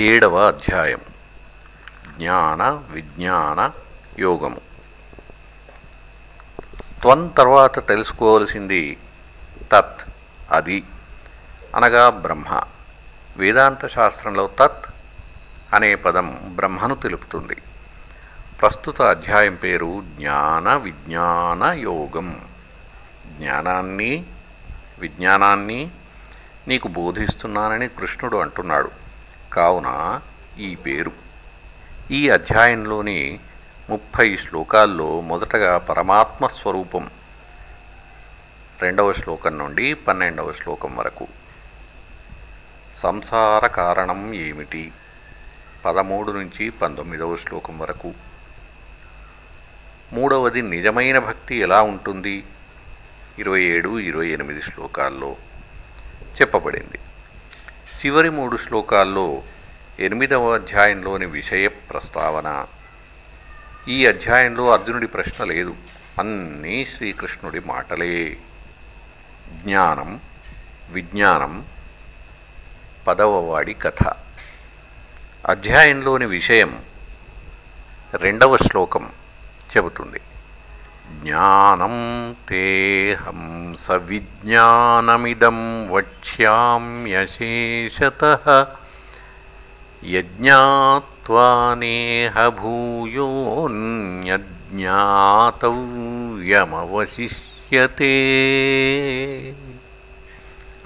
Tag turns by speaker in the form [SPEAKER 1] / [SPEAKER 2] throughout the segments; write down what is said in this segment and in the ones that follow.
[SPEAKER 1] ఏడవ అధ్యాయం. జ్ఞాన విజ్ఞాన యోగము. త్వం తర్వాత తెలుసుకోవలసింది తత్ అది. అనగా బ్రహ్మ. వేదాంత శాస్త్రంలో తత్ అనే పదం బ్రహ్మను తెలుపుతుంది. ప్రస్తుత అధ్యాయం పేరు జ్ఞాన విజ్ఞాన యోగం. జ్ఞానాన్ని విజ్ఞానాన్ని నీకు బోధిస్తున్నానని కృష్ణుడు అంటున్నాడు. కావున ఈ పేరు. ఈ అధ్యాయంలోని ముప్పై శ్లోకాల్లో మొదటగా పరమాత్మ స్వరూపం రెండవ శ్లోకం నుండి పన్నెండవ శ్లోకం వరకు. సంసార కారణం ఏమిటి? పదమూడు నుంచి పంతొమ్మిదవ శ్లోకం వరకు. మూడవది నిజమైన భక్తి ఎలా ఉంటుంది? ఇరవై ఏడు ఇరవై ఎనిమిది శ్లోకాల్లో చెప్పబడింది. చివరి మూడు శ్లోకాల్లో ఎనిమిదవ అధ్యాయంలోని విషయ ప్రస్తావన. ఈ అధ్యాయంలో అర్జునుడి ప్రశ్న లేదు. అన్నీ శ్రీకృష్ణుడి మాటలే. జ్ఞానం విజ్ఞానం పదవవాడి కథ. అధ్యాయంలోని విషయం రెండవ శ్లోకం చెబుతుంది. జ్ఞానం తేహం సవిజ్ఞానమిదం వక్ష్యామ్యశేషత యజ్ఞాత్వానేహ భూయోన్యజ్ఞాతవ్యమవశిష్యతే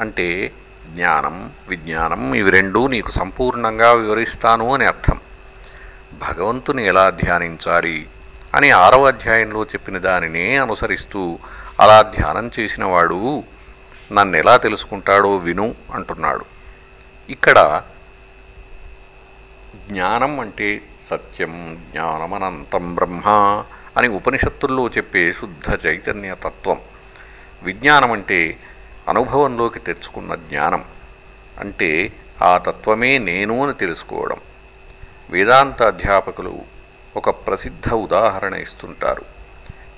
[SPEAKER 1] అంటే జ్ఞానం విజ్ఞానం ఇవి రెండూ నీకు సంపూర్ణంగా వివరిస్తాను అని అర్థం. భగవంతుని ఎలా ధ్యానించాలి? అని ఆరవ అధ్యాయంలో చెప్పిన దానినే అనుసరిస్తూ అలా ధ్యానం చేసినవాడు నన్ను ఎలా తెలుసుకుంటాడో విను అంటున్నాడు. ఇక్కడ జ్ఞానం అంటే సత్యం జ్ఞానమనంతం బ్రహ్మ అని ఉపనిషత్తుల్లో చెప్పే శుద్ధ చైతన్య తత్వం. విజ్ఞానం అంటే అనుభవంలోకి తెచ్చుకున్న జ్ఞానం. అంటే ఆ తత్వమే నేను అని తెలుసుకోవడం. వేదాంత అధ్యాపకులు ఒక ప్రసిద్ధ ఉదాహరణ ఇస్తుంటారు.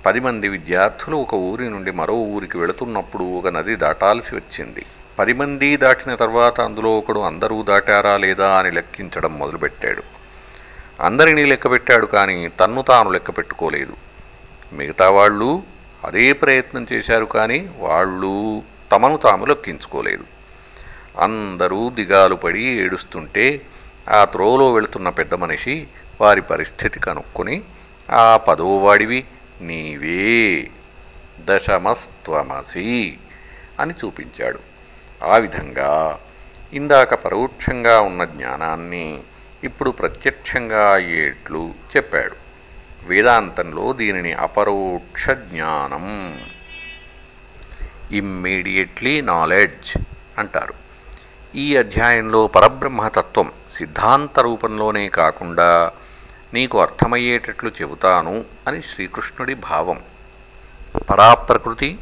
[SPEAKER 1] పది మంది విద్యార్థులు ఒక ఊరి నుండి మరో ఊరికి వెళుతున్నప్పుడు ఒక నది దాటాల్సి వచ్చింది. పది మంది దాటిన తర్వాత అందులో ఒకడు అందరూ దాటారా లేదా? అని లెక్కించడం మొదలుపెట్టాడు. అందరినీ లెక్కపెట్టాడు కానీ తన్ను తాను లెక్క పెట్టుకోలేదు. మిగతా వాళ్ళు అదే ప్రయత్నం చేశారు కానీ వాళ్ళు తమను తాము లెక్కించుకోలేదు. అందరూ దిగాలు పడి ఏడుస్తుంటే ఆ త్రోలో వెళుతున్న పెద్ద మనిషి వారి పరిస్థితి కనుక్కొని ఆ పదోవాడివి నీవే. దశమస్త్వమసి అని చూపించాడు. ఆ విధంగా ఇందాక పరోక్షంగా ఉన్న జ్ఞానాన్ని ఇప్పుడు ప్రత్యక్షంగా అయ్యేట్లు చెప్పాడు. వేదాంతంలో దీనిని అపరోక్ష జ్ఞానం ఇమ్మీడియట్లీ నాలెడ్జ్ అంటారు. ఈ అధ్యాయంలో పరబ్రహ్మతత్వం సిద్ధాంత రూపంలోనే కాకుండా నీకు అర్థమయ్యేటట్లు చెబుతాను అని శ్రీకృష్ణుడి భావం. పరాప్రకృతి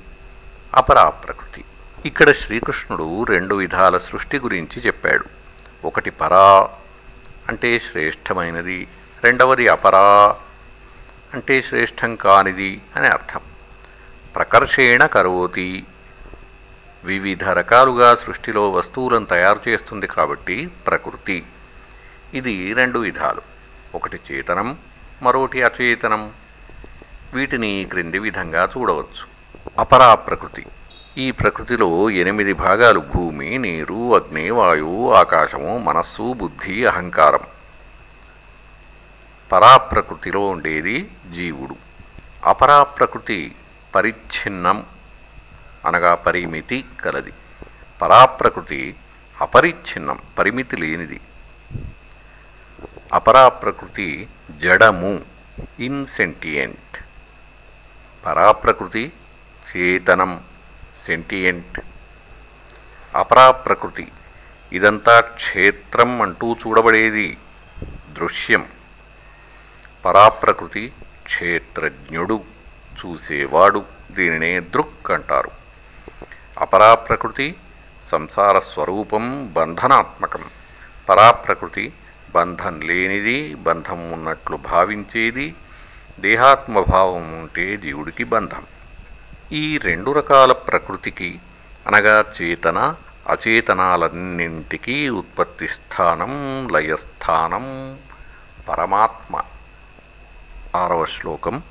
[SPEAKER 1] అపరాప్రకృతి. ఇక్కడ శ్రీకృష్ణుడు రెండు విధాల సృష్టి గురించి చెప్పాడు. ఒకటి పరా అంటే శ్రేష్టమైనది. రెండవది అపరా అంటే శ్రేష్టం కానిది అని అర్థం. ప్రకర్షేణ కరోతి. వివిధ రకాలుగా సృష్టిలో వస్తువులను తయారు చేస్తుంది కాబట్టి ప్రకృతి. ఇది రెండు విధాలు. ఒకటి చేతనం మరోటి అచేతనం. వీటిని క్రింది విధంగా చూడవచ్చు. అపరా ప్రకృతి. ఈ ప్రకృతిలో ఎనిమిది భాగాలు భూమి నీరు అగ్ని వాయువు ఆకాశము మనస్సు బుద్ధి అహంకారం. పరాప్రకృతిలో ఉండేది జీవుడు. అపరాప్రకృతి పరిచ్ఛిన్నం అనగా పరిమితి కలది. పరాప్రకృతి అపరిచ్ఛిన్నం పరిమితి లేనిది. అపరా ప్రకృతి జడము ఇన్సెంటియంట్ పరాప్రకృతి చేతనం సెంటియంట్ అపరాప్రకృతి ఇదంతా క్షేత్రం అంటూ చూడబడేది దృశ్యం. పరాప్రకృతి క్షేత్రజ్ఞుడు చూసేవాడు దీనినే దృక్ అంటారు. అపరాప్రకృతి సంసార స్వరూపం బంధనాత్మకం. పరాప్రకృతి బంధం లేనిది బంధం ఉన్నట్లు భావించేది దేహాత్మభావం ఉంటే జీవుడికి బంధం. ఈ రెండు రకాల ప్రకృతికి అనగా చేతన అచేతనాలన్నింటికీ ఉత్పత్తి స్థానం లయస్థానం పరమాత్మ. ఆరవ శ్లోకం.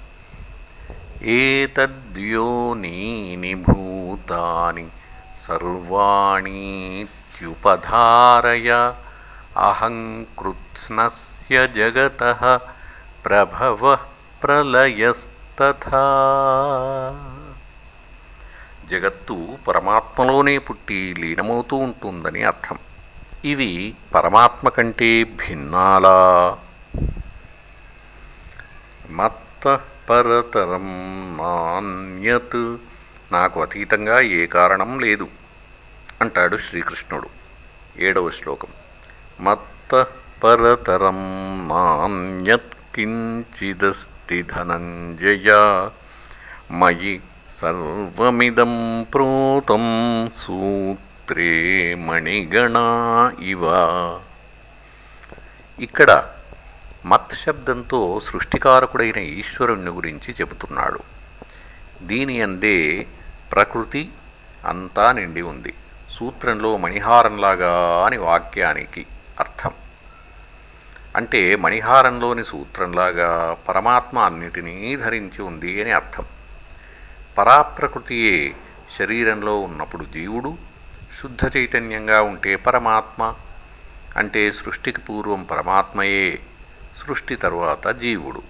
[SPEAKER 1] ఏతద్యోనీని భూతాని సర్వాణీత్యుపధారయ అహం కృత్స్నస్య జగత ప్రభవ ప్రళయస్తథా జగత్తు పరమాత్మలోనే పుట్టి లీనమవుతూ ఉంటుందని అర్థం. ఇవి పరమాత్మ కంటే భిన్నాలా? మత్త పరతరం నాణ్యత్. నాకు అతీతంగా ఏ కారణం లేదు అంటాడు శ్రీకృష్ణుడు. ఏడవ శ్లోకం. మత్తపరతరం పరతరం నాణ్యత్ ధనంజయ మయి సర్వమిదం ప్రోతం సూత్రే మణిగణా ఇవ. ఇక్కడ మత్ శబ్దంతో సృష్టికారకుడైన ఈశ్వరుణ్ణి గురించి చెబుతున్నాడు. దీని అందే ప్రకృతి అంతా నిండి ఉంది. సూత్రంలో మణిహారంలాగా అని వాక్యానికి అర్థం. అంటే మణిహారంలోని సూత్రంలాగా పరమాత్మ అన్నిటినీ ధరించి ఉంది అని అర్థం. పరాప్రకృతియే శరీరంలో ఉన్నప్పుడు జీవుడు శుద్ధ చైతన్యంగా ఉంటే పరమాత్మ అంటే సృష్టికి పూర్వం పరమాత్మయే సృష్టి తరువాత జీవుడు.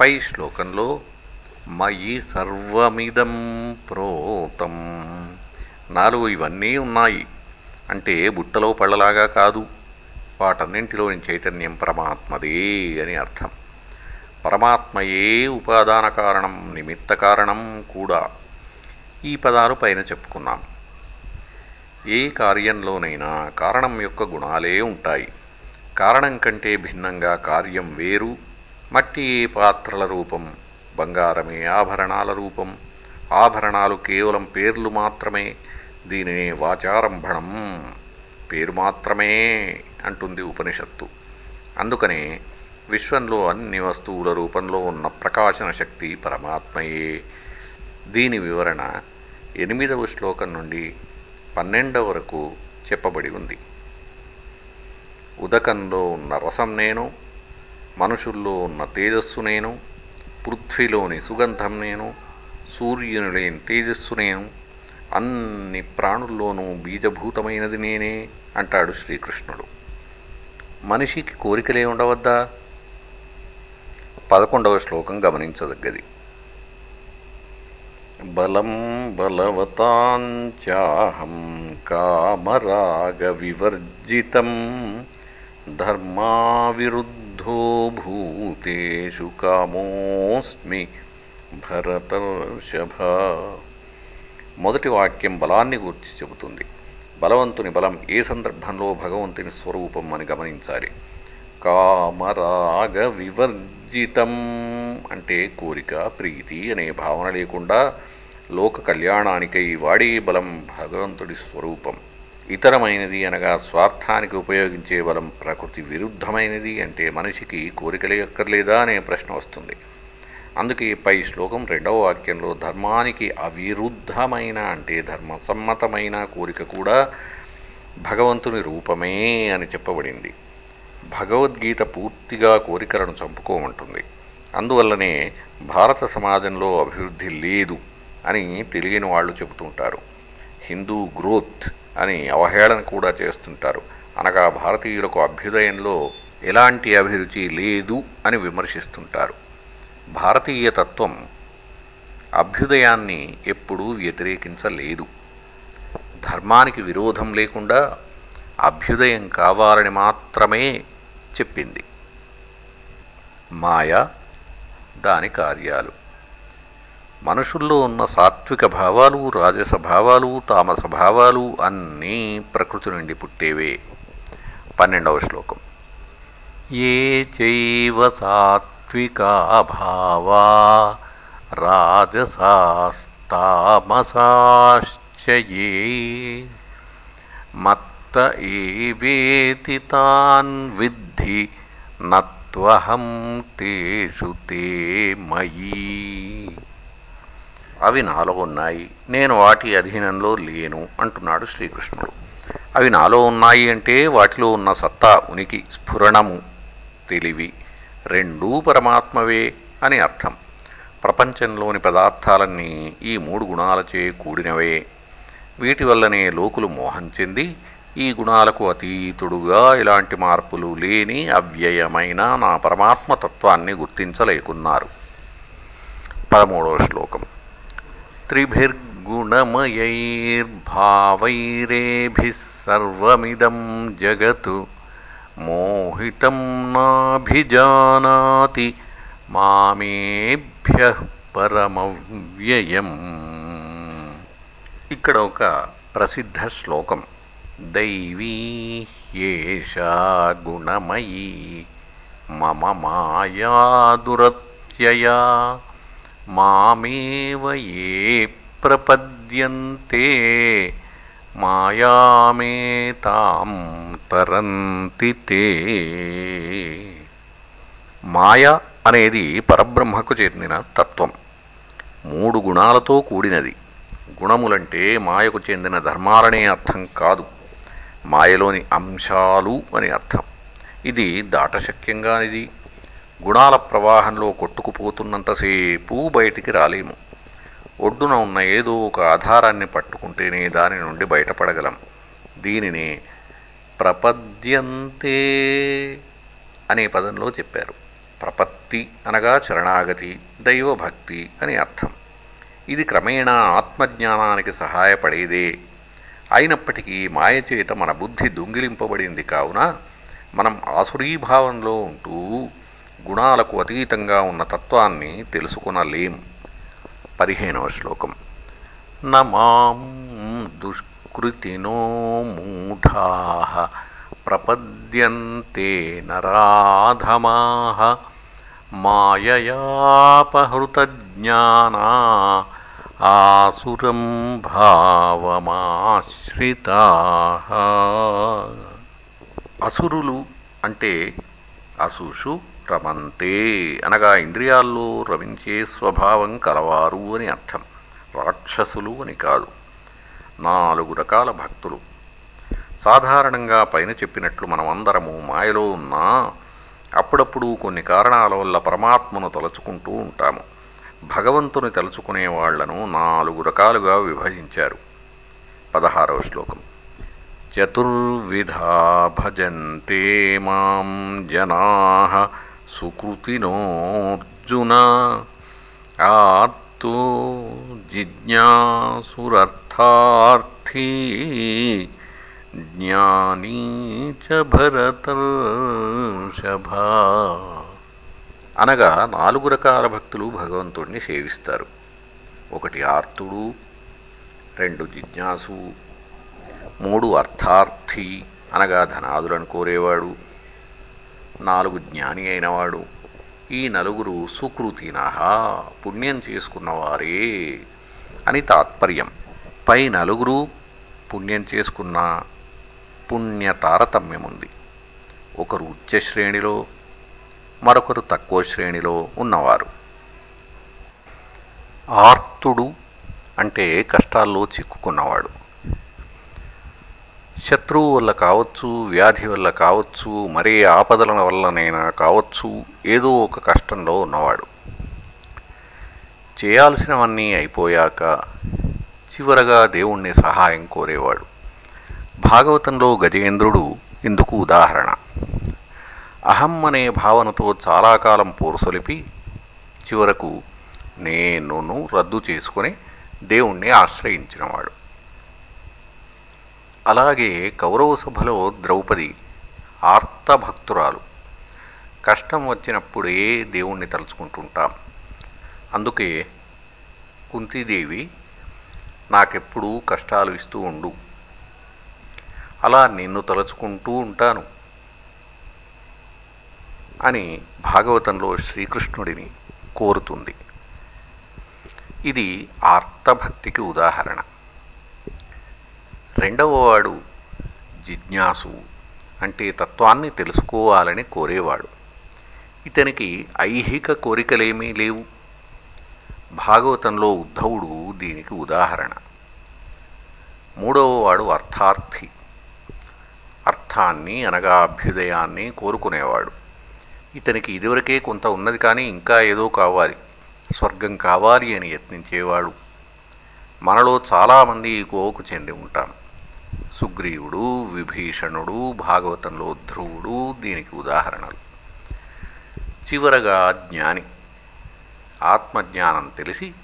[SPEAKER 1] పై శ్లోకంలో మయి సర్వమిదం ప్రోతం. నాలుగు ఇవన్నీ ఉన్నాయి. అంటే బుట్టలో పళ్ళలాగా కాదు. వాటన్నింటిలోని చైతన్యం పరమాత్మదే అని అర్థం. పరమాత్మయే ఉపాదాన కారణం నిమిత్త కారణం కూడా. ఈ పదాలు పైన చెప్పుకున్నాం. ఏ కార్యంలోనైనా కారణం యొక్క గుణాలే ఉంటాయి. కారణం కంటే భిన్నంగా కార్యం వేరు. మట్టి పాత్రల రూపం? బంగారమే ఆభరణాల రూపం. ఆభరణాలు కేవలం పేర్లు మాత్రమే. దీనినే వాచారంభణం. పేరు మాత్రమే అంటుంది ఉపనిషత్తు. అందుకనే విశ్వంలో అన్ని వస్తువుల రూపంలో ఉన్న ప్రకాశన శక్తి పరమాత్మయే. దీని వివరణ ఎనిమిదవ శ్లోకం నుండి పన్నెండవ వరకు చెప్పబడి ఉంది. ఉదకంలో ఉన్న రసం నేను మనుషుల్లో ఉన్న తేజస్సు నేను పృథ్వీలోని సుగంధం నేను సూర్యుని లేని తేజస్సు నేను అన్ని ప్రాణుల్లోనూ బీజభూతమైనది నేనే అంటాడు శ్రీకృష్ణుడు. మనిషికి కోరికలే ఉండవద్దా? పదకొండవ శ్లోకం గమనించదగ్గది. బలం బలవతాంచాహం కామరాగ వివర్జితం ధర్మావిరుద్ధో భూతేషు కామోస్మి భరతర్షభ. మొదటి వాక్యం బలాన్ని గూర్చి చెబుతుంది. బలవంతుని బలం ఏ సందర్భంలో భగవంతుని స్వరూపం అని గమనించాలి. కామరాగ వివర్జితం అంటే కోరిక ప్రీతి అనే భావన లేకుండా లోక కళ్యాణానికై వాడే బలం భగవంతుడి స్వరూపం. ఇతరమైనది అనగా స్వార్థానికి ఉపయోగించే బలం ప్రకృతి విరుద్ధమైనది అంటే మనిషికి కోరికలే అక్కర్లేదా అనే ప్రశ్న వస్తుంది. అందుకే పై శ్లోకం రెండవ వాక్యంలో ధర్మానికి అవిరుద్ధమైన అంటే ధర్మసమ్మతమైన కోరిక కూడా భగవంతుని రూపమే అని చెప్పబడింది. భగవద్గీత పూర్తిగా కోరికలను చంపుకోమంటుంది. అందువల్లనే భారత సమాజంలో అభివృద్ధి లేదు అని తెలియని వాళ్ళు చెబుతుంటారు. హిందూ గ్రోత్ అని అవహేళన కూడా చేస్తుంటారు. అనగా భారతీయులకు అభ్యుదయంలో ఎలాంటి అభిరుచి లేదు అని విమర్శిస్తుంటారు. భారతీయ తత్వం అభ్యుదయాన్ని ఎప్పుడూ వ్యతిరేకించలేదు. ధర్మానికి విరోధం లేకుండా అభ్యుదయం కావాలని మాత్రమే చెప్పింది. మాయ దాని కార్యాలు. మనుషుల్లో ఉన్న సాత్విక భావాలు రాజస భావాలు తామస భావాలు అన్నీ ప్రకృతి నుండి పుట్టేవే. పన్నెండవ శ్లోకం. ఏ చైవ సాత్ భావా రాజసాస్తామసాశ్చయే మత్త ఏవేతి తాన్ విద్ధి నత్వహం తేషు తే మయీ అవి నాలో ఉన్నాయి నేను వాటి అధీనంలో లేను అంటున్నాడు శ్రీకృష్ణుడు. అవి నాలో ఉన్నాయి అంటే వాటిలో ఉన్న సత్తా ఉనికి స్ఫురణము తెలివి. రెండూ పరమాత్మవే అని అర్థం. ప్రపంచంలోని పదార్థాలన్నీ ఈ మూడు గుణాలచే కూడినవే. వీటి వల్లనే లోకులు మోహం చెంది ఈ గుణాలకు అతీతుడుగా ఇలాంటి మార్పులు లేని అవ్యయమైన నా పరమాత్మ తత్వాన్ని గుర్తించలేకున్నారు. పదమూడవ శ్లోకం. త్రిభిర్గుణమయైర్భావైరేభిः సర్వమిదం జగత్ మోహితం నాభిజానాతి మామేభ్య పరమవ్యయం. ఇక్కడ ఒక ప్రసిద్ధ శ్లోకం. దైవీ ఏషా గుణమయీ మమ మాయా దురత్యయా మామేవ ఏ ప్రపద్యంతే మాయామేతాం తరంతి తే. మాయ అనేది పరబ్రహ్మకు చెందిన తత్వం. మూడు గుణాలతో కూడినది. గుణములంటే మాయకు చెందిన ధర్మాలనే అర్థం కాదు. మాయలోని అంశాలు అని అర్థం. ఇది దాటశక్యంగానిది. గుణాల ప్రవాహంలో కొట్టుకుపోతున్నంతసేపు బయటికి రాలేము. ఒడ్డున ఉన్న ఏదో ఒక ఆధారాన్ని పట్టుకుంటేనే దాని నుండి బయటపడగలం. దీనిని ప్రపద్యంతే అనే పదంలో చెప్పారు. ప్రపత్తి అనగా చరణాగతి దైవభక్తి అని అర్థం. ఇది క్రమేణా ఆత్మజ్ఞానానికి సహాయపడేదే. అయినప్పటికీ మాయచేత మన బుద్ధి దొంగిలింపబడింది కావున మనం ఆసురీభావంలో ఉంటూ గుణాలకు అతీతంగా ఉన్న తత్వాన్ని తెలుసుకునలేం. పదిహేనవ శ్లోకం. నమాం దుష్కృతినో మూఢా ప్రపద్యంతే నరాధమా మాయయాపహృతజ్ఞానా ఆసురం భావమాశ్రిత. అసురులు అంటే అసుషు రమంతే అనగా ఇంద్రియాల్లో రమించే స్వభావం కలవారు అని అర్థం. రాక్షసులు అని కాదు. నాలుగు రకాల భక్తులు. సాధారణంగా పైన చెప్పినట్లు మనమందరము మాయలో ఉన్నా అప్పుడప్పుడు కొన్ని కారణాల వల్ల పరమాత్మను తలుచుకుంటూ ఉంటాము. భగవంతుని తలుచుకునే వాళ్ళను నాలుగు రకాలుగా విభజించారు. పదహారవ శ్లోకం. చతుర్విధా భజంతే మాం జనా సుకృతినోర్జున ఆర్తో జిజ్ఞాసురర్థార్థీ జ్ఞానీ చ భరతర్షభ అనగా నాలుగు రకాల భక్తులు భగవంతుడిని సేవిస్తారు. ఒకటి ఆర్తుడు రెండు జిజ్ఞాసు మూడు అర్థార్థి అనగా ధనాదులను కోరేవాడు. నాలుగు జ్ఞాని అయినవాడు. ఈ నలుగురు సుకృతినహ పుణ్యం చేసుకున్నవారే అని తాత్పర్యం. పై నలుగురు పుణ్యం చేసుకున్న పుణ్య తారతమ్యముంది ఒకరు ఉచ్చ శ్రేణిలో మరొకరు తక్కువ శ్రేణిలో ఉన్నవారు. ఆర్తుడు అంటే కష్టాల్లో చిక్కుకున్నవాడు. శత్రువు వల్ల కావచ్చు వ్యాధి వల్ల కావచ్చు మరే ఆపదల వల్లనైనా కావచ్చు ఏదో ఒక కష్టంలో ఉన్నవాడు. చేయాల్సినవన్నీ అయిపోయాక చివరగా దేవుణ్ణి సహాయం కోరేవాడు. భాగవతంలో గజేంద్రుడు ఇందుకు ఉదాహరణ. అహం అనే భావనతో చాలా కాలం పోరుసొలిపి చివరకు నేనును రద్దు చేసుకుని దేవుణ్ణి ఆశ్రయించినవాడు. అలాగే కౌరవ సభలో ద్రౌపది ఆర్తభక్తురాలు. కష్టం వచ్చినప్పుడే దేవుణ్ణి తలుచుకుంటుంటాం. అందుకే కుంతీదేవి నాకెప్పుడూ కష్టాలు ఇస్తూ ఉండు. అలా నిన్ను తలుచుకుంటూ ఉంటాను అని భాగవతంలో శ్రీకృష్ణుడిని కోరుతుంది. ఇది ఆర్తభక్తికి ఉదాహరణ. రెండవవాడు జిజ్ఞాసు అంటే తత్వాన్ని తెలుసుకోవాలని కోరేవాడు. ఇతనికి ఐహిక కోరికలేమీ లేవు. భాగవతంలో ఉద్ధవుడు దీనికి ఉదాహరణ. మూడవ వాడు అర్థార్థి. అర్థాన్ని అనగా అభ్యుదయాన్ని కోరుకునేవాడు. ఇతనికి ఇదివరకే కొంత ఉన్నది కానీ ఇంకా ఏదో కావాలి. స్వర్గం కావాలి అని యత్నించేవాడు. మనలో చాలామంది ఈ కోవకు చెంది ఉంటాం. సుగ్రీవుడు విభీషణుడు భాగవతంలో ధ్రువుడు దీనికి ఉదాహరణలు. చివరగా జ్ఞాని. ఆత్మజ్ఞానం తెలిసి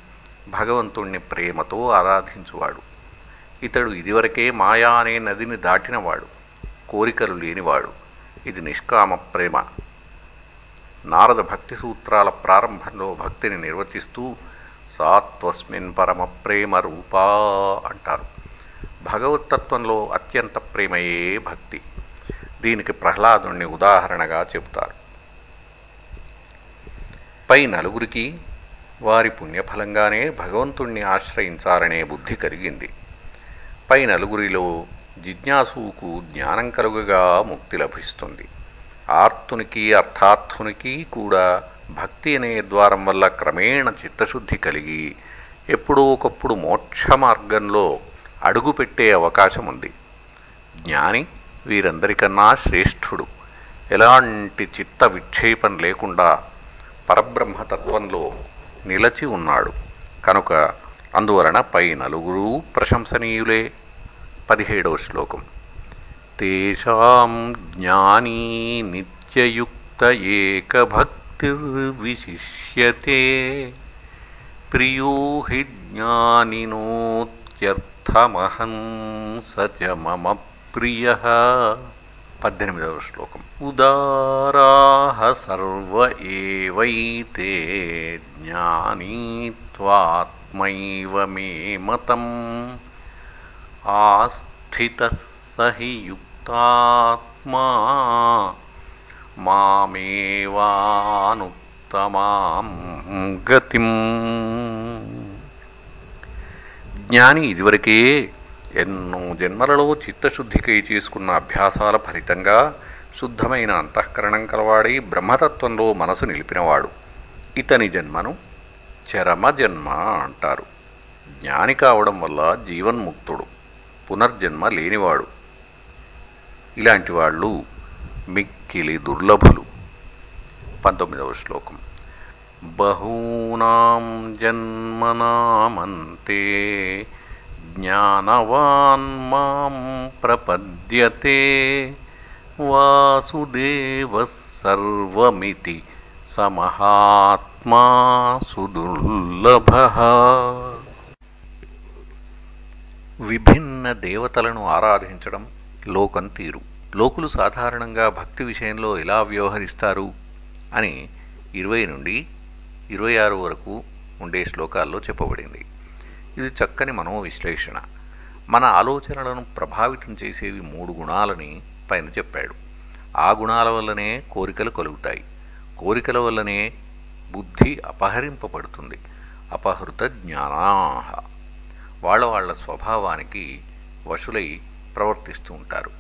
[SPEAKER 1] భగవంతుణ్ణి ప్రేమతో ఆరాధించువాడు. ఇతడు ఇదివరకే మాయా అనే నదిని దాటినవాడు. కోరికలు లేనివాడు. ఇది నిష్కామ ప్రేమ. నారద భక్తి సూత్రాల ప్రారంభంలో భక్తిని నిర్వచిస్తూ సాత్వస్మిన్ పరమ ప్రేమ రూపా అంటారు. భగవత్తత్వంలో అత్యంత ప్రేమయే భక్తి. దీనికి ప్రహ్లాదుణ్ణి ఉదాహరణగా చెబుతారు. పై నలుగురికి వారి పుణ్యఫలంగానే భగవంతుణ్ణి ఆశ్రయించాలనే బుద్ధి కలిగింది. పై నలుగురిలో జిజ్ఞాసుకు జ్ఞానం కలుగగా ముక్తి లభిస్తుంది. ఆర్తునికి అర్థార్థునికి కూడా భక్తి అనే ద్వారం వల్ల క్రమేణ చిత్తశుద్ధి కలిగి ఎప్పుడో ఒకప్పుడు మోక్ష మార్గంలో అడుగుపెట్టే అవకాశం ఉంది జ్ఞాని వీరందరికన్నా శ్రేష్ఠుడు. ఎలాంటి చిత్త విక్షేపం లేకుండా పరబ్రహ్మతత్వంలో నిలచి ఉన్నాడు. కనుక అందువలన పై నలుగురు ప్రశంసనీయులే. పదిహేడవ శ్లోకం. తేషాం జ్ఞానీ నిత్యయుక్త ఏకభక్తిర్విశిష్యతే. ప్రియో హి జ్ఞానినోత్యర్థమహం సచ మమ ప్రియ. పద్దెనిమిదవ శ్లోకం. ఉదారాహ సర్వ ఏవైతే జ్ఞానీ మే మతం ఆస్థిత సహి యుక్తాత్మా మామేవానుత్తమాం గతిం జ్ఞాని ఇదివరకే ఎన్నో జన్మలలో చిత్తశుద్ధికై చేసుకున్న అభ్యాసాల ఫలితంగా శుద్ధమైన అంతఃకరణం కలవాడై బ్రహ్మతత్వంలో మనసు నిలిపినవాడు. ఇతని జన్మను చరమ జన్మ అంటారు. జ్ఞాని కావడం వల్ల జీవన్ముక్తుడు పునర్జన్మ లేనివాడు. ఇలాంటి వాళ్ళు మిక్కిలి దుర్లభులు. పంతొమ్మిదవ శ్లోకం. బహూనాం జన్మనామంతే. జ్ఞానవాన్ మాం ప్రపద్యతే. వాసుదేవ సర్వమితి సమహాత్మా సుదుర్లభ. విభిన్న దేవతలను ఆరాధించడం లోకం తీరు లోకులు సాధారణంగా భక్తి విషయంలో ఎలా వ్యవహరిస్తారు అని ఇరవై నుండి ఇరవై ఆరు వరకు ఉండే శ్లోకాల్లో చెప్పబడింది. ఇది చక్కని మనో విశ్లేషణ మన ఆలోచనలను ప్రభావితం చేసేవి మూడు గుణాలని పైన చెప్పాడు. ఆ గుణాల వల్లనే కోరికలు కలుగుతాయి. కోరికల వల్లనే బుద్ధి అపహరింపబడుతుంది. అపహృత జ్ఞానాహ. వాళ్ళ వాళ్ళ స్వభావానికి వశులై ప్రవర్తిస్తూ ఉంటారు.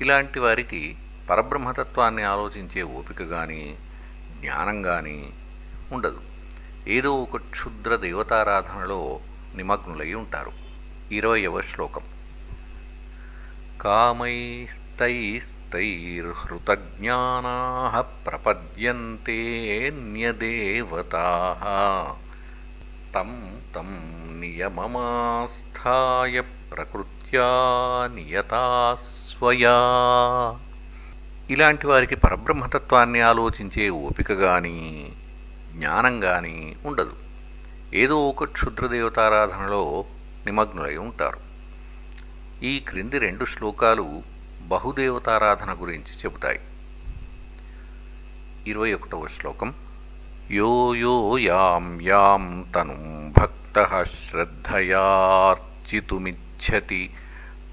[SPEAKER 1] ఇలాంటి వారికి పరబ్రహ్మతత్వాన్ని ఆలోచించే ఓపిక కానీ జ్ఞానం కానీ ఉండదు. ఏదో ఒక క్షుద్ర దేవతారాధనలో నిమగ్నులై ఉంటారు. ఇరవయవ శ్లోకం. కామైస్తైస్తైర్హృతజ్ఞానా ప్రపద్యంతేన్యదేవతా తం తం నియమమాస్థాయ ప్రకృత్యా నియతా స్వయా ఇలాంటి వారికి పరబ్రహ్మతత్వాన్ని ఆలోచించే ఓపిక కానీ జ్ఞానం కానీ ఉండదు. ఏదో ఒక క్షుద్ర దేవతారాధనలో నిమగ్నులై ఉంటారు. ఈ క్రింది రెండు శ్లోకాలు బహుదేవతారాధన గురించి చెబుతాయి. ఇరవై ఒకటవ శ్లోకం. యో యో యాం యాం తను భక్త శ్రద్ధయార్చితుమిచ్చతి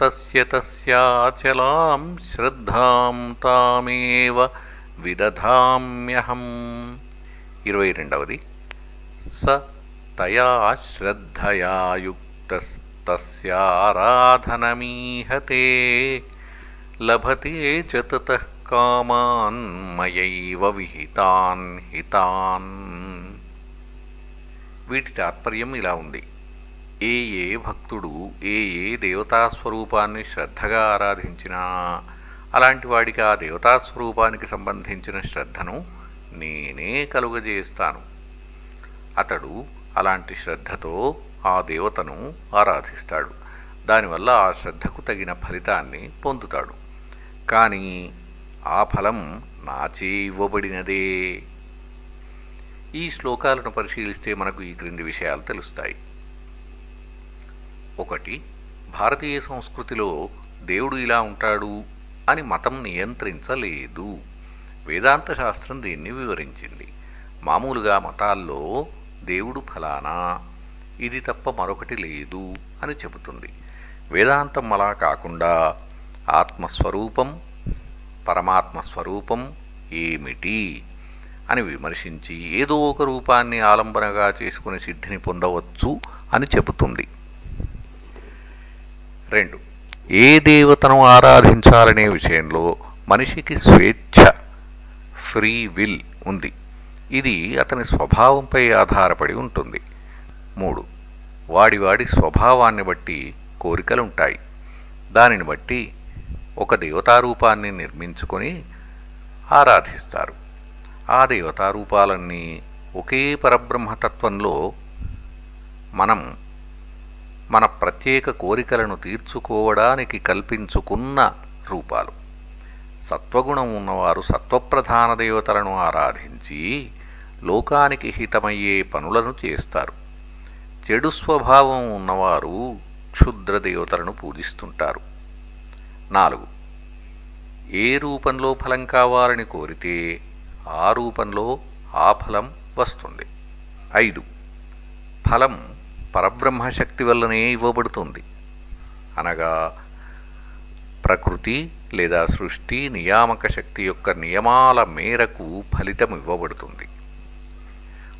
[SPEAKER 1] తస్య తస్యాచలాం శ్రద్ధాం తామేవ విదధామ్యహం. ఇరవై రెండవది. స తయా శ్రద్ధయా యుక్తస్తస్యారాధనమీహతే లభతే చ తతః కామాన్ మయైవ విహితాన్ హితాన్ వీటి తాత్పర్యం ఇలా ఉంది. ఏ ఏ భక్తుడు ఏ ఏ దేవతాస్వరూపాన్ని శ్రద్ధగా ఆరాధించినా అలాంటి వాడికి ఆ దేవతాస్వరూపానికి సంబంధించిన శ్రద్ధను నేనే కలుగజేస్తాను. అతడు అలాంటి శ్రద్ధతో ఆ దేవతను ఆరాధిస్తాడు. దానివల్ల ఆ శ్రద్ధకు తగిన ఫలితాన్ని పొందుతాడు. కానీ ఆ ఫలం నాచే ఇవ్వబడినదే. ఈ శ్లోకాలను పరిశీలిస్తే మనకు ఈ క్రింది విషయాలు తెలుస్తాయి. ఒకటి భారతీయ సంస్కృతిలో దేవుడు ఇలా ఉంటాడు అని మతం నియంత్రించలేదు. వేదాంత శాస్త్రం దీన్ని వివరించింది. మామూలుగా మతాల్లో దేవుడు ఫలానా ఇది తప్ప మరొకటి లేదు అని చెబుతుంది. వేదాంతం అలా కాకుండా ఆత్మస్వరూపం పరమాత్మ స్వరూపం ఏమిటి అని విమర్శించి ఏదో ఒక రూపాన్ని ఆలంబనగా చేసుకుని సిద్ధిని పొందవచ్చు అని చెబుతుంది. రెండు. ఏ దేవతను ఆరాధించాలనే విషయంలో మనిషికి స్వేచ్ఛ ఫ్రీ విల్ ఉంది. ఇది అతని స్వభావంపై ఆధారపడి ఉంటుంది. మూడు. వాడి వాడి స్వభావాన్ని బట్టి కోరికలుంటాయి. దానిని బట్టి ఒక దేవతారూపాన్ని నిర్మించుకొని ఆరాధిస్తారు. ఆ దేవతారూపాలన్నీ ఒకే పరబ్రహ్మతత్వంలో మనం మన ప్రత్యేక కోరికలను తీర్చుకోవడానికి కల్పించుకున్న రూపాలు. సత్వగుణం ఉన్నవారు సత్వప్రధాన దేవతలను ఆరాధించి లోకానికి హితమయ్యే పనులను చేస్తారు. చెడు స్వభావం ఉన్నవారు క్షుద్ర దేవతలను పూజిస్తుంటారు. నాలుగు. ఏ రూపంలో ఫలం కావాలని కోరితే ఆ రూపంలో ఆ ఫలం వస్తుంది. ఐదు. ఫలం పరబ్రహ్మశక్తి వల్లనే ఇవ్వబడుతుంది. అనగా ప్రకృతి లేదా సృష్టి నియామక శక్తి యొక్క నియమాల మేరకు ఫలితం ఇవ్వబడుతుంది.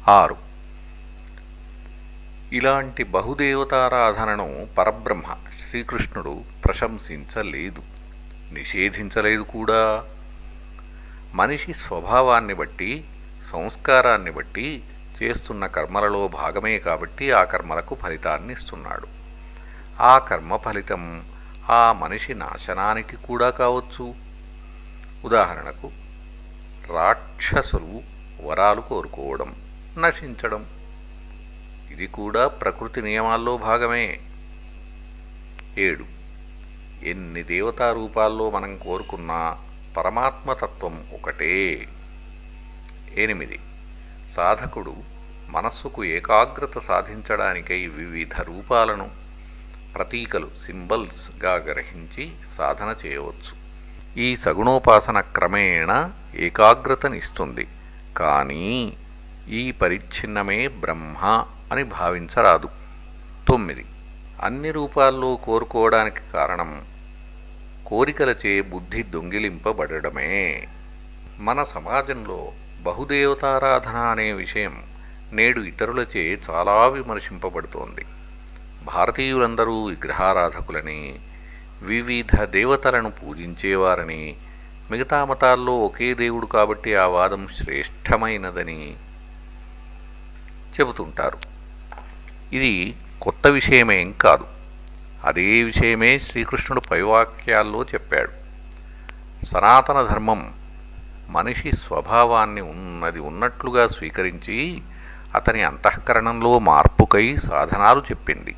[SPEAKER 1] ఆరు. ఇలాంటి బహుదేవతారాధనను పరబ్రహ్మ శ్రీకృష్ణుడు ప్రశంసించలేదు. నిషేధించలేదు కూడా. మనిషి స్వభావాన్ని బట్టి సంస్కారాన్ని బట్టి చేస్తున్న కర్మలలో భాగమే కాబట్టి ఆ కర్మలకు ఫలితాన్ని ఇస్తున్నాడు. ఆ కర్మ ఫలితం ఆ మనిషి నాశనానికి కూడా కావచ్చు. ఉదాహరణకు రాక్షసులు వరాలు కోరుకోవడం నశించడం. ఇది కూడా ప్రకృతి నియమాల్లో భాగమే. ఏడు. ఎన్ని దేవతా రూపాల్లో మనం కోరుకున్నా పరమాత్మతత్వం ఒకటే. ఎనిమిది. సాధకుడు మనస్సుకు ఏకాగ్రత సాధించడానికై వివిధ రూపాలను ప్రతీకలు సింబల్స్గా గ్రహించి సాధన చేయవచ్చు. ఈ సగుణోపాసన క్రమేణ ఏకాగ్రతనిస్తుంది కానీ ఈ పరిచ్ఛిన్నమే బ్రహ్మ అని భావించరాదు. తొమ్మిది. అన్ని రూపాల్లో కోరుకోవడానికి కారణం కోరికలచే బుద్ధి దొంగిలింపబడమే మన సమాజంలో బహుదేవతారాధన అనే విషయం నేడు ఇతరులచే చాలా విమర్శింపబడుతోంది. భారతీయులందరూ విగ్రహారాధకులని వివిధ దేవతలను పూజించేవారని మిగతా మతాల్లో ఒకే దేవుడు కాబట్టి ఆ వాదం శ్రేష్టమైనదని చెబుతుంటారు. ఇది కొత్త విషయమేం కాదు. అదే విషయమే శ్రీకృష్ణుడు పైవాక్యాల్లో చెప్పాడు. సనాతన ధర్మం మనిషి స్వభావాన్ని ఉన్నది ఉన్నట్లుగా స్వీకరించి అతని అంతఃకరణంలో మార్పుకై సాధనాలు చెప్పింది.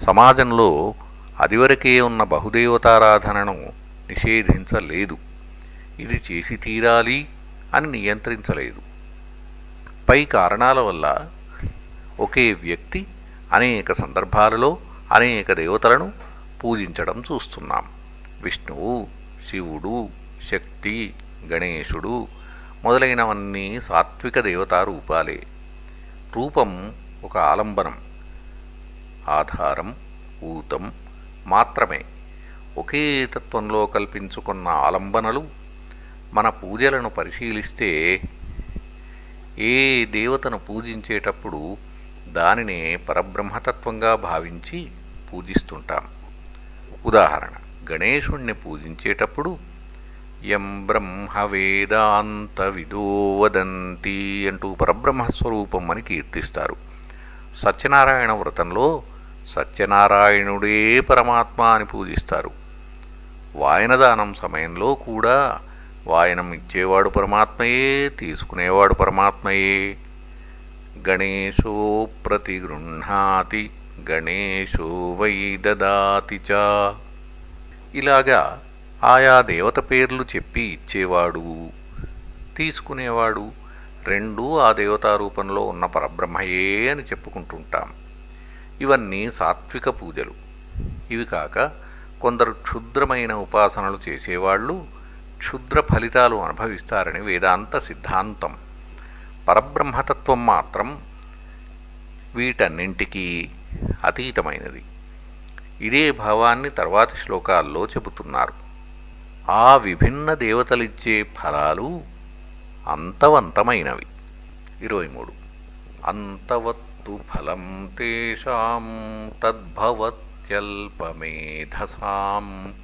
[SPEAKER 1] సమాజంలో అదివరకే ఉన్న బహుదేవతారాధనను నిషేధించలేదు. ఇది చేసి తీరాలి అని నియంత్రించలేదు. పై కారణాల వల్ల ఒకే వ్యక్తి అనేక సందర్భాలలో అనేక దేవతలను పూజించడం చూస్తున్నాం. విష్ణువు శివుడు శక్తి గణేశుడు మొదలైనవన్నీ సాత్విక దేవతా రూపాలే. రూపం ఒక ఆలంబనం ఆధారం ఊతం మాత్రమే. ఒకే తత్వంలో కల్పించుకున్న ఆలంబనలు మన పూజలను పరిశీలిస్తే ఏ దేవతను పూజించేటప్పుడు దానినే పరబ్రహ్మతత్వంగా భావించి పూజిస్తుంటాం. ఉదాహరణ గణేశుణ్ణి పూజించేటప్పుడు యం బ్రహ్మ వేదాంత విదో వదంతి అంటూ పరబ్రహ్మస్వరూపం అని కీర్తిస్తారు. సత్యనారాయణ వ్రతంలో సత్యనారాయణుడే పరమాత్మ అని పూజిస్తారు. వాయనదానం సమయంలో కూడా వాయనం ఇచ్చేవాడు పరమాత్మయే తీసుకునేవాడు పరమాత్మయే. గణేశో ప్రతిగృహ్ణాతి గణేశో వై దదాతి చ. ఇలాగా ఆయా దేవత పేర్లు చెప్పి ఇచ్చేవాడు తీసుకునేవాడు. రెండూ ఆ దేవతా రూపంలో ఉన్న పరబ్రహ్మయే అని చెప్పుకుంటుంటాం. ఇవన్నీ సాత్విక పూజలు. ఇవి కాక కొందరు క్షుద్రమైన ఉపాసనలు చేసేవాళ్ళు క్షుద్ర ఫలితాలు అనుభవిస్తారని వేదాంత సిద్ధాంతం. పరబ్రహ్మతత్వం మాత్రం వీటన్నింటికీ అతీతమైనది. ఇదే భావాన్ని తర్వాతి శ్లోకాల్లో చెబుతున్నారు. ఆ విభిన్న దేవతలిచ్చే ఫలాలు అంతవంతమైనవి. ఇరవై మూడు. అంతవత్తు ఫలం తేషాం తద్భవత్యల్పమేధసాం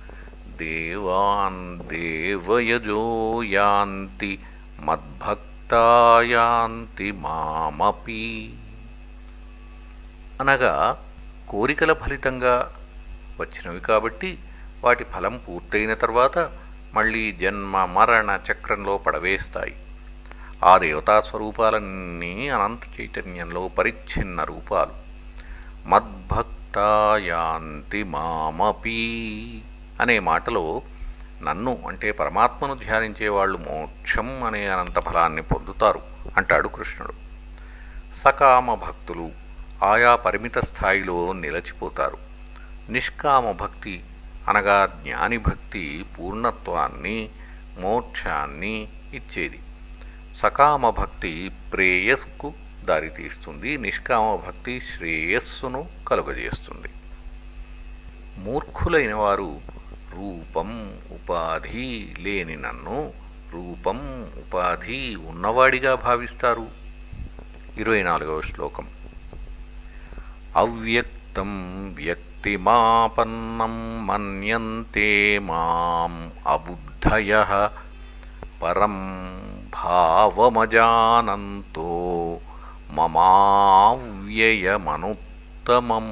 [SPEAKER 1] దేవాన్ దేవయజో యాంతి మద్భక్తాయాంతి మామపి. అనగా కోరికల ఫలితంగా వచ్చినవి కాబట్టి వాటి ఫలం పూర్తయిన తర్వాత మళ్ళీ జన్మ మరణ చక్రంలో పడవేస్తాయి. ఆ దేవతా స్వరూపాలన్నీ అనంత చైతన్యంలో పరిచ్ఛిన్న రూపాలు. మద్భక్తాయాంతి మామపీ అనే మాటలో నన్ను అంటే పరమాత్మను ధ్యానించే వాళ్ళు మోక్షం అనే అనంత ఫలాన్ని పొందుతారు అంటాడు కృష్ణుడు. సకామ భక్తులు ఆయా పరిమిత స్థాయిలో నిలచిపోతారు. నిష్కామ భక్తి అనగా జ్ఞాని భక్తి పూర్ణత్వాన్ని మోక్షాన్ని ఇచ్చేది. సకామ భక్తి ప్రేయస్కు దారితీస్తుంది నిష్కామ భక్తి శ్రేయస్సును కలుగజేస్తుంది. మూర్ఖులైన వారు రూపం ఉపాధి లేని నన్ను రూపం ఉపాధి ఉన్నవాడిగా భావిస్తారు. ఇరవై నాలుగవ శ్లోకం. అవ్యక్తం భక్తిమాపన్నం మన్యంతే మాం అబుద్ధయ పరం భావమజానంతో మమావ్యయమనుత్తమం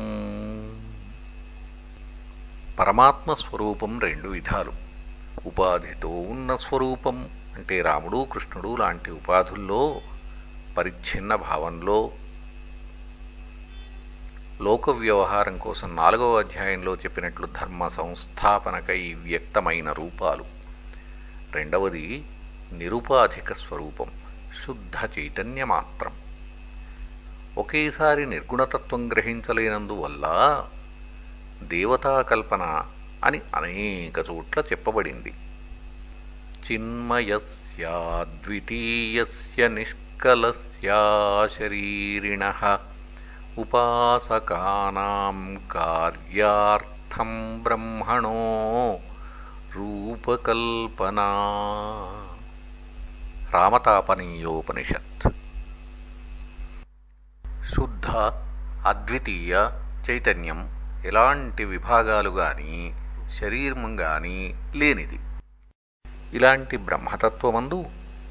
[SPEAKER 1] పరమాత్మ స్వరూపం రెండు విధాలు। ఉపాధితో ఉన్న స్వరూపం అంటే రాముడు కృష్ణుడు లాంటి ఉపాధుల్లో పరిచ్ఛిన్న భావంలో లోక వ్యవహారం కోసం నాలుగవ అధ్యాయంలో చెప్పినట్లు ధర్మ సంస్థాపనకై వ్యక్తమైన రూపాలు. రెండవది నిరుపాధిక స్వరూపం శుద్ధ చైతన్య మాత్రం. ఒకేసారి నిర్గుణతత్వం గ్రహించలేనందువల్ల దేవతా కల్పన అని అనేక చోట్ల చెప్పబడింది. చిన్మయస్యాద్వితీయస్య నిష్కలస్యా శరీరిణ ఉపాసకానాం కార్యార్థం బ్రహ్మణో రూపకల్పనా. రామతాపనీయోపనిషత్. శుద్ధ అద్వితీయ చైతన్యం ఎలాంటి విభాగాలు గాని శరీరం గాని లేనిది. ఇలాంటి బ్రహ్మతత్వమందు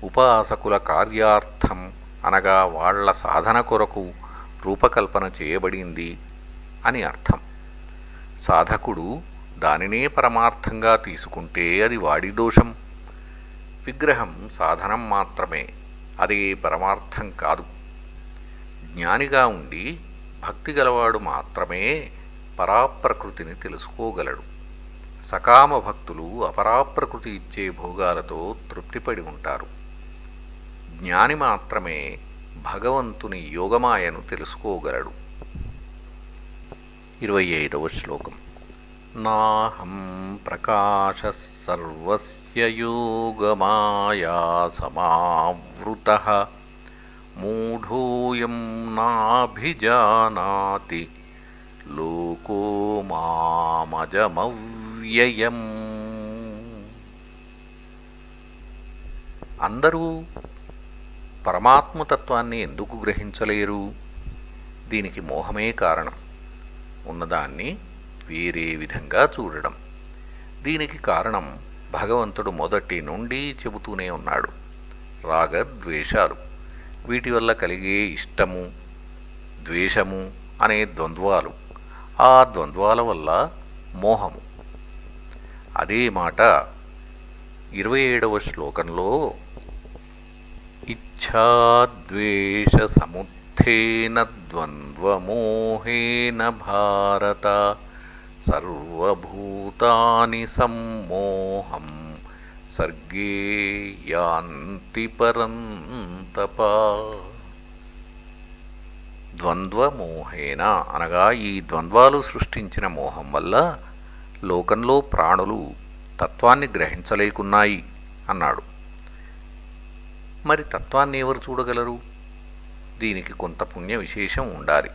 [SPEAKER 1] ఉపాసకుల కార్యార్థం అనగా వాళ్ళ సాధన కొరకు రూపకల్పన చేయబడింది అని అర్థం. సాధకుడు దానినే పరమార్థంగా తీసుకుంటే అది వాడి దోషం. విగ్రహం సాధనం మాత్రమే అదే పరమార్థం కాదు. జ్ఞానిగా ఉండి భక్తి గలవాడు మాత్రమే పరాప్రకృతిని తెలుసుకోగలడు. సకామ భక్తులు అపరాప్రకృతి ఇచ్చే భోగాలతో తృప్తిపడి ఉంటారు. జ్ఞాని మాత్రమే భగవంతుని యోగమాయను తెలుసుకోగలడు. ఇరవై ఐదవ శ్లోకం. నాహం ప్రకాశ సర్వస్య యోగమాయా సమావృత. మూఢోయం నాభిజానాతి. లోకో మామజమవ్యయం. అందరూ పరమాత్మతత్వాన్ని ఎందుకు గ్రహించలేరు? దీనికి మోహమే కారణం. ఉన్నదాన్ని వేరే విధంగా చూడడం. దీనికి కారణం భగవంతుడు మొదటి నుండి చెబుతూనే ఉన్నాడు. రాగద్వేషాలు. వీటి వల్ల కలిగే ఇష్టము ద్వేషము అనే ద్వంద్వాలు. ఆ ద్వంద్వాల వల్ల మోహము. అదే మాట ఇరవై ఏడవ శ్లోకంలో ఇచ్ఛాద్వేష సముత్థేన ద్వంద్వమోహేన భారత సర్వభూతాని సమ్మోహం సర్గే యాంతి పరంతప. ద్వంద్వమోహేన అనగా ఈ ద్వంద్వాలు సృష్టించిన మోహం వల్ల లోకంలో ప్రాణులు తత్వాన్ని గ్రహించలేకున్నాయి అన్నాడు. మరి తత్వాన్ని ఎవరు చూడగలరు? దీనికి కొంత పుణ్య విశేషం ఉండాలి.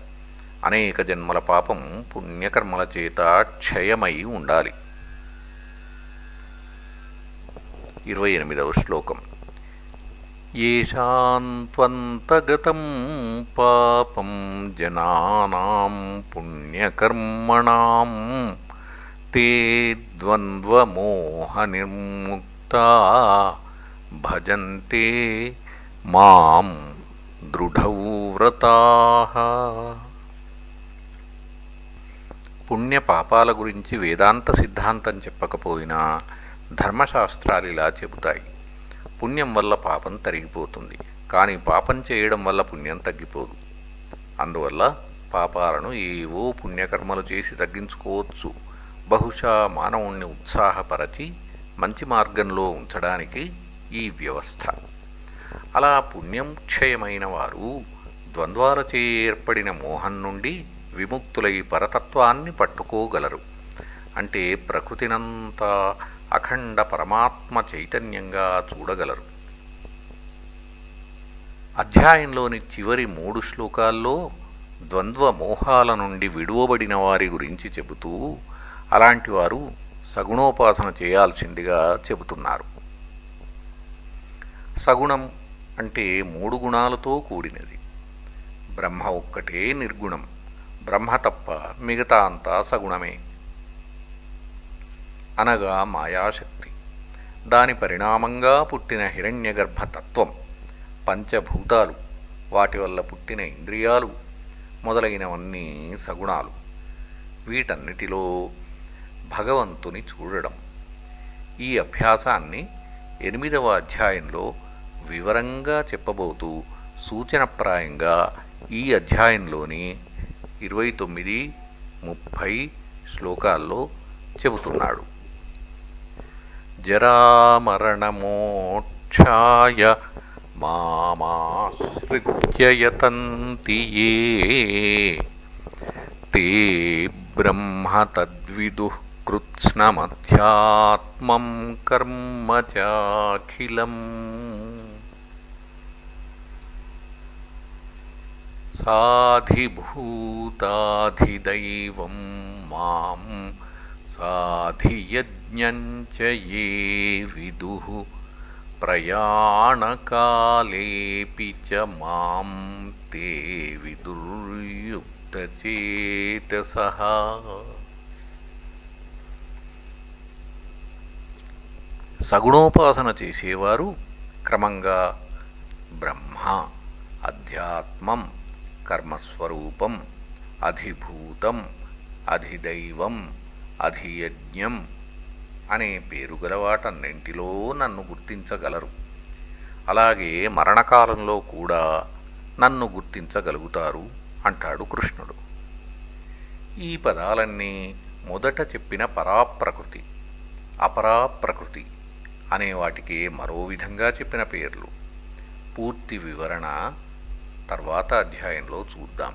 [SPEAKER 1] అనేక జన్మల పాపం పుణ్యకర్మల చేత క్షయమై ఉండాలి. ఇరవై ఎనిమిదవ శ్లోకం. ఏషాంత్వంతగతం పాపం జనానాం పుణ్యకర్మణాం తే ద్వంద్వమోహనిర్ముక్తా భజంతే మాం దృఢవ్రతాః. పుణ్యపాపాల గురించి వేదాంత సిద్ధాంతం చెప్పకపోయినా ధర్మశాస్త్రాలు ఇలా చెబుతాయి. పుణ్యం వల్ల పాపం తరిగిపోతుంది కానీ పాపం చేయడం వల్ల పుణ్యం తగ్గిపోదు. అందువల్ల పాపాలను ఏవో పుణ్యకర్మలు చేసి తగ్గించుకోవచ్చు. బహుశా మానవుణ్ణి ఉత్సాహపరచి మంచి మార్గంలో ఉంచడానికి ఈ వ్యవస్థ. అలా పుణ్యం క్షయమైన వారు ద్వంద్వాలచే ఏర్పడిన మోహం నుండి విముక్తులై పరతత్వాన్ని పట్టుకోగలరు. అంటే ప్రకృతినంతా అఖండ పరమాత్మ చైతన్యంగా చూడగలరు. అధ్యాయంలోని చివరి మూడు శ్లోకాల్లో ద్వంద్వ మోహాల నుండి విడువబడిన వారి గురించి చెబుతూ అలాంటి వారు సగుణోపాసన చేయాల్సిందిగా చెబుతున్నారు. సగుణం అంటే మూడు గుణాలతో కూడినది. బ్రహ్మ ఒక్కటే నిర్గుణం. బ్రహ్మ తప్ప మిగతా అంతా సగుణమే. అనగా మాయాశక్తి. దాని పరిణామంగా పుట్టిన హిరణ్యగర్భ తత్వం పంచభూతాలు వాటి వల్ల పుట్టిన ఇంద్రియాలు మొదలైనవన్నీ సగుణాలు. వీటన్నిటిలో భగవంతుని చూడడం. ఈ అభ్యాసాన్ని ఎనిమిదవ అధ్యాయంలో వివరంగా చెప్పబోతూ సూచనప్రాయంగా ఈ అధ్యాయంలోని ఇరవై తొమ్మిది ముప్పై శ్లోకాల్లో చెబుతున్నాడు. జరామరణమోక్షాయ మామాశ్రిత్యయతంతి తే బ్రహ్మ తద్విదు కృత్స్నమధ్యాత్మం కర్మచాఖిలం సాధిభూతాధిదైవం మాం సాధియజ్ఞం చ ఏ విదు ప్రయాణకాలేపి చ మాం తే విదుర్యుక్తచేతస సగుణోపాసన చేసేవారు క్రమంగా బ్రహ్మ అధ్యాత్మం కర్మస్వరూపం అధిభూతం అధిదైవం అధియజ్ఞం అనే పేరు గలవాటన్నింటిలో నన్ను గుర్తించగలరు. అలాగే మరణకాలంలో కూడా నన్ను గుర్తించగలుగుతారు అంటాడు కృష్ణుడు. ఈ పదాలన్నీ మొదట చెప్పిన పరాప్రకృతి అపరాప్రకృతి అనే వాటికి మరో విధంగా చెప్పిన పేర్లు. పూర్తి వివరణ తర్వాత అధ్యాయంలో చూద్దాం.